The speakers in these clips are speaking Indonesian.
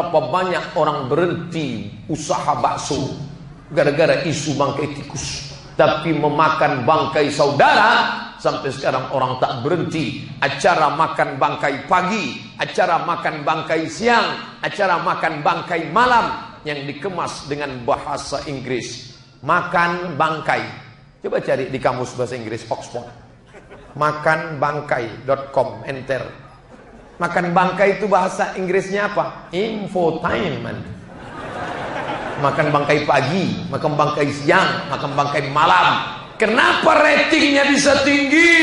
Berapa banyak orang berhenti usaha bakso gara-gara isu bangkai tikus. Tapi memakan bangkai saudara sampai sekarang orang tak berhenti. Acara makan bangkai pagi, acara makan bangkai siang, acara makan bangkai malam yang dikemas dengan bahasa Inggris. Makan bangkai. Coba cari di kamus bahasa Inggris Oxford. Makanbangkai.com enter. Makan bangkai itu bahasa Inggrisnya apa? Infotainment. Makan bangkai pagi, makan bangkai siang, makan bangkai malam. Kenapa ratingnya bisa tinggi?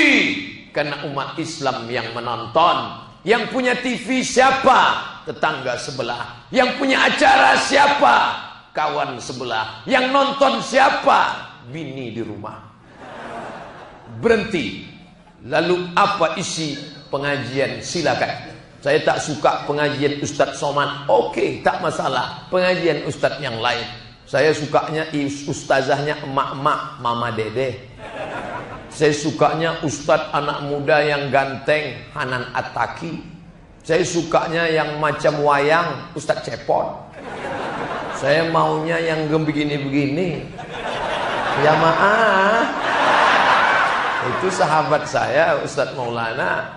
Karena umat Islam yang menonton. Yang punya TV siapa? Tetangga sebelah. Yang punya acara siapa? Kawan sebelah. Yang nonton siapa? Bini di rumah. Berhenti. Lalu apa isi pengajian? Silakan. Saya tak suka pengajian Ustadz Somad. Oke, tak masalah. Pengajian Ustadz yang lain. Saya sukanya ustazahnya emak-emak, mama dede. Saya sukanya ustadz anak muda yang ganteng, Hanan Ataki. Saya sukanya yang macam wayang, Ustadz Cepot. Saya maunya yang begini-begini. Ya maaf. Itu sahabat saya, Ustadz Maulana.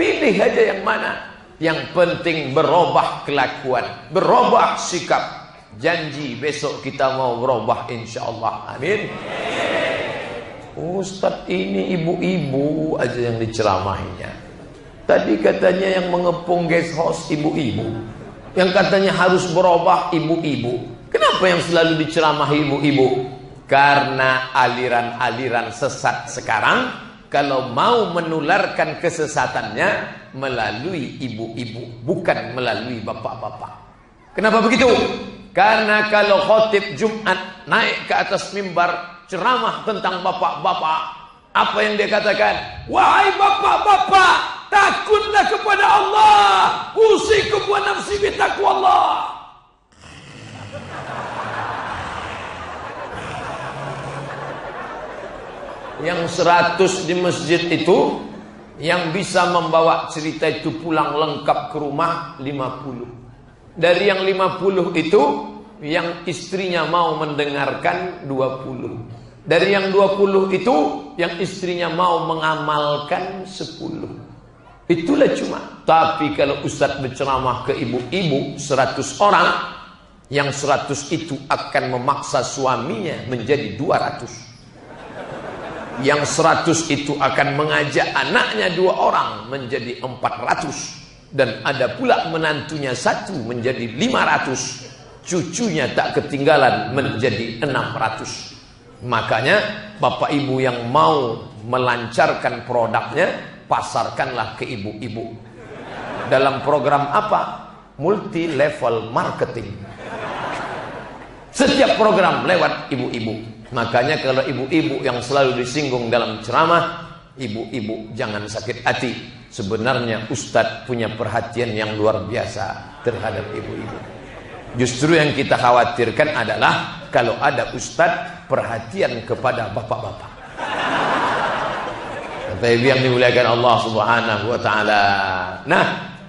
Pilih aja yang mana. Yang penting berubah kelakuan, berubah sikap. Janji besok kita mau berubah insya Allah. Amin. Ustadz ini ibu-ibu aja yang diceramahinya. Tadi katanya yang mengepung guest house ibu-ibu. Yang katanya harus berubah ibu-ibu. Kenapa yang selalu diceramahi ibu-ibu? Karena aliran-aliran sesat sekarang kalau mau menularkan kesesatannya melalui ibu-ibu, bukan melalui bapak-bapak. Kenapa begitu? Karena kalau khotib Jumat naik ke atas mimbar ceramah tentang bapak-bapak, apa yang dia katakan? Wahai bapak-bapak, takutlah kepada Allah. Usikum wa nafsi bitaqwallah. Yang seratus di masjid itu yang bisa membawa cerita itu pulang lengkap ke rumah lima puluh. Dari yang lima puluh itu yang istrinya mau mendengarkan dua puluh. Dari yang dua puluh itu yang istrinya mau mengamalkan sepuluh. Itulah cuma. Tapi kalau Ustadz berceramah ke ibu-ibu seratus orang, yang seratus itu akan memaksa suaminya menjadi dua ratus yang seratus itu akan mengajak anaknya dua orang menjadi empat ratus. Dan ada pula menantunya satu menjadi lima ratus. Cucunya tak ketinggalan menjadi enam ratus. Makanya bapak ibu yang mau melancarkan produknya pasarkanlah ke ibu-ibu. Dalam program apa? Multi level marketing setiap program lewat ibu-ibu Makanya kalau ibu-ibu yang selalu disinggung dalam ceramah, ibu-ibu jangan sakit hati. Sebenarnya Ustadz punya perhatian yang luar biasa terhadap ibu-ibu. Justru yang kita khawatirkan adalah kalau ada Ustadz perhatian kepada bapak-bapak. Kata ibu yang dimuliakan Allah Subhanahu wa taala. Nah,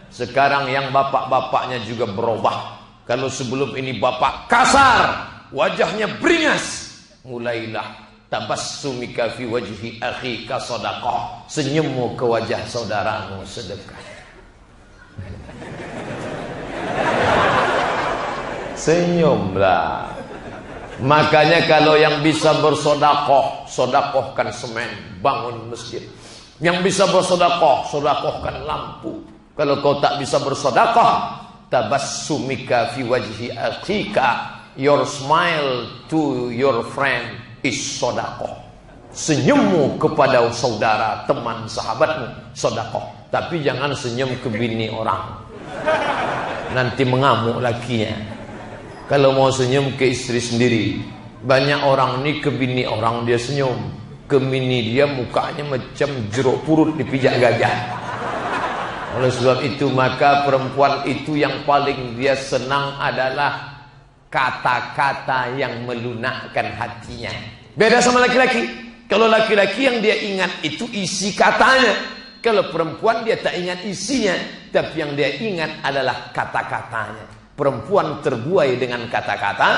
sekarang yang bapak-bapaknya juga berubah. Kalau sebelum ini bapak kasar, wajahnya beringas, mulailah tabassumika fi wajhi akhika sadaqah. Senyummu ke wajah saudaramu sedekah. Senyumlah. Makanya kalau yang bisa bersodakoh sodakohkan semen bangun masjid. Yang bisa bersodakoh sodakohkan lampu. Kalau kau tak bisa bersodakoh tabassumika fi wajhi akhika Your smile to your friend is sodako. Senyummu kepada saudara, teman, sahabatmu, sodako. Tapi jangan senyum ke bini orang. Nanti mengamuk lakinya. Kalau mau senyum ke istri sendiri. Banyak orang ini ke bini orang dia senyum. Ke bini dia mukanya macam jeruk purut dipijak gajah. Oleh sebab itu maka perempuan itu yang paling dia senang adalah kata-kata yang melunakkan hatinya. Beda sama laki-laki. Kalau laki-laki yang dia ingat itu isi katanya. Kalau perempuan dia tak ingat isinya, tapi yang dia ingat adalah kata-katanya. perempuan terbuai dengan kata-kata,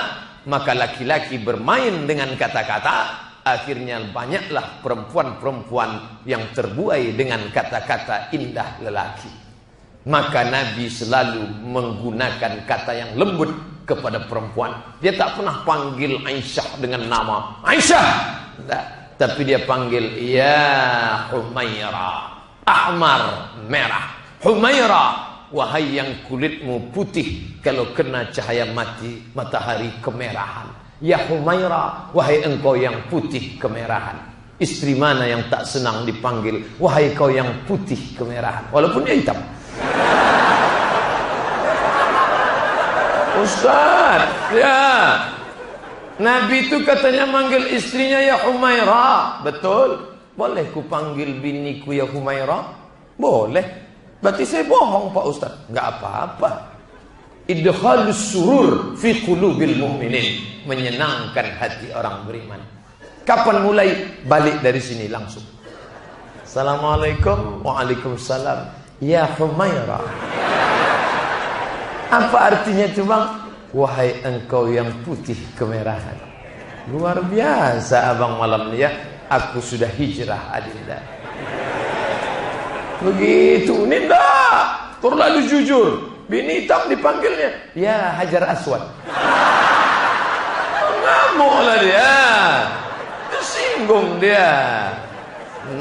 maka laki-laki bermain dengan kata-kata, akhirnya banyaklah perempuan-perempuan yang terbuai dengan kata-kata indah lelaki. Maka Nabi selalu menggunakan kata yang lembut kepada perempuan. Dia tak pernah panggil Aisyah dengan nama Aisyah. Tak. Tapi dia panggil Ya Humaira. Ahmar merah. Humaira. Wahai yang kulitmu putih kalau kena cahaya mati matahari kemerahan. Ya Humaira. Wahai engkau yang putih kemerahan. Istri mana yang tak senang dipanggil Wahai kau yang putih kemerahan Walaupun dia hitam Ustaz, ya. Nabi itu katanya manggil istrinya ya Humaira. Betul. Boleh ku panggil biniku ya Humaira? Boleh. Berarti saya bohong Pak Ustaz. Enggak apa-apa. Idkhalus surur fi qulubil mu'minin. Menyenangkan hati orang beriman. Kapan mulai? Balik dari sini langsung. Assalamualaikum. Waalaikumsalam. Ya Humaira. Apa artinya itu bang? Wahai engkau yang putih kemerahan. Luar biasa abang malam ni ya. Aku sudah hijrah adinda. Begitu ini enggak. Terlalu jujur. Bini hitam dipanggilnya. Ya Hajar Aswad. Ngamuk lah dia. Tersinggung dia.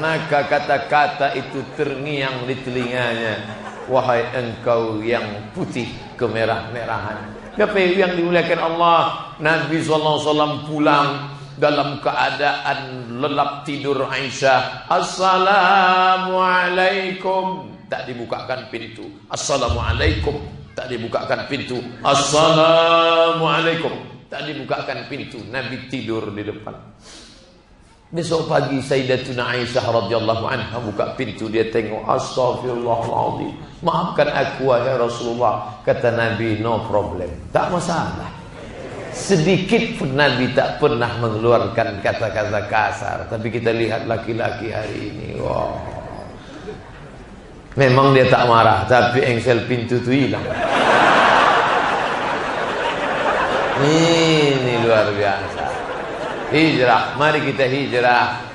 Maka kata-kata itu terngiang di telinganya. Wahai engkau yang putih kemerah-merahan. Siapa yang dimuliakan Allah? Nabi SAW pulang dalam keadaan lelap tidur Aisyah. Assalamualaikum. Tak dibukakan pintu. Assalamualaikum. Tak dibukakan pintu. Assalamualaikum. Tak dibukakan pintu. Nabi tidur di depan. Besok pagi Sayyidatuna Aisyah radhiyallahu anha buka pintu dia tengok astagfirullahalazim. Maafkan aku wahai Rasulullah. Kata Nabi no problem. Tak masalah. Sedikit pun Nabi tak pernah mengeluarkan kata-kata kasar. Tapi kita lihat laki-laki hari ini. Wow. Memang dia tak marah. Tapi engsel pintu tu hilang. Ini luar biasa. Hijrah, mari kita hijrah